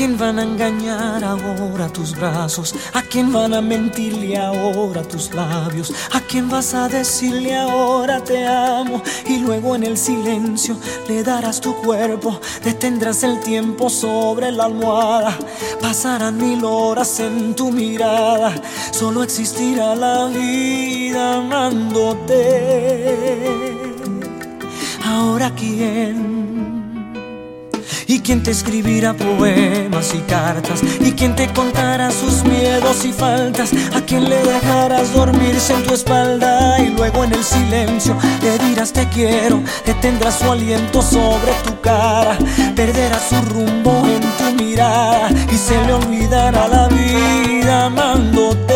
quién van a engañar ahora tus brazos? ¿A quién van a mentirle ahora tus labios? ¿A quién vas a decirle ahora te amo? Y luego en el silencio le darás tu cuerpo, detendrás el tiempo sobre la almohada. Pasarán mil horas en tu mirada, solo existirá la vida amándote. Ahora quién ¿Y quién te escribirá poemas y cartas? ¿Y quién te contará sus miedos y faltas? ¿A quién le dejarás dormirse en tu espalda? Y luego en el silencio le dirás te quiero Detendrás su aliento sobre tu cara Perderás su rumbo en tu mirada Y se le olvidará la vida amándote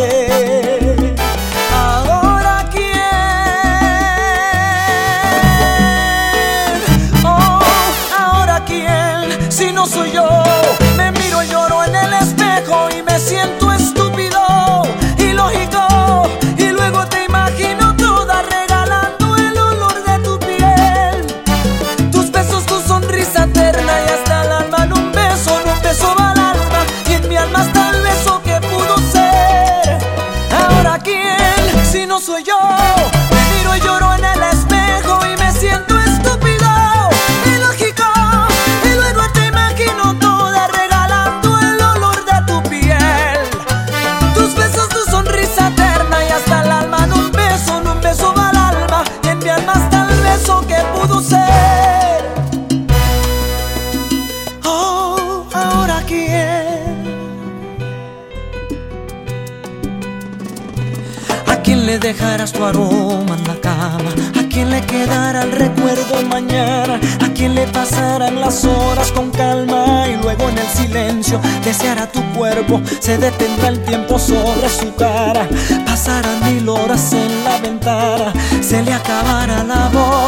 no soy yo. Le dejarás tu aroma en la cama? ¿A quién le quedará el recuerdo mañana? ¿A quién le pasarán las horas con calma? Y luego en el silencio deseará tu cuerpo, se detendrá el tiempo sobre su cara. Pasarán mil horas en la ventana, se le acabará la voz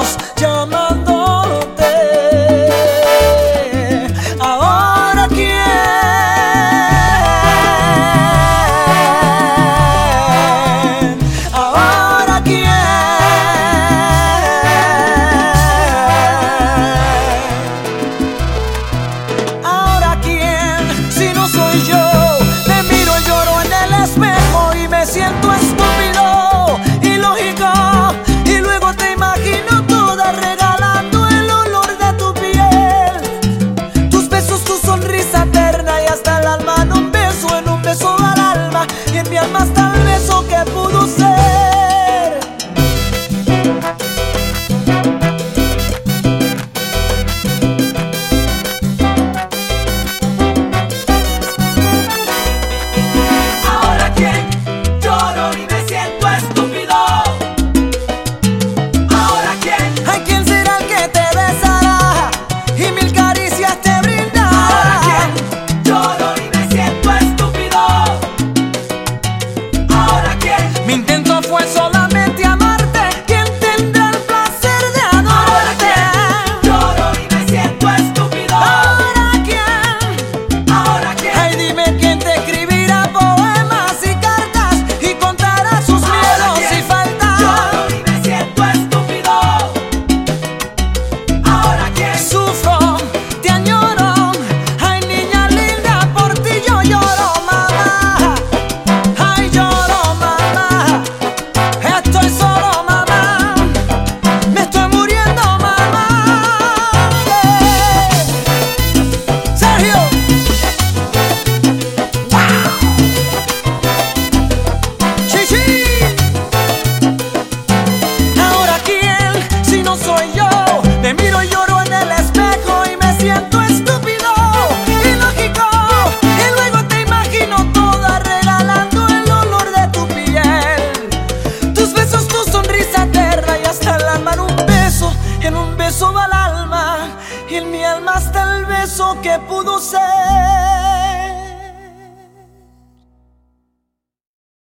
y en mi alma está el beso que pudo ser.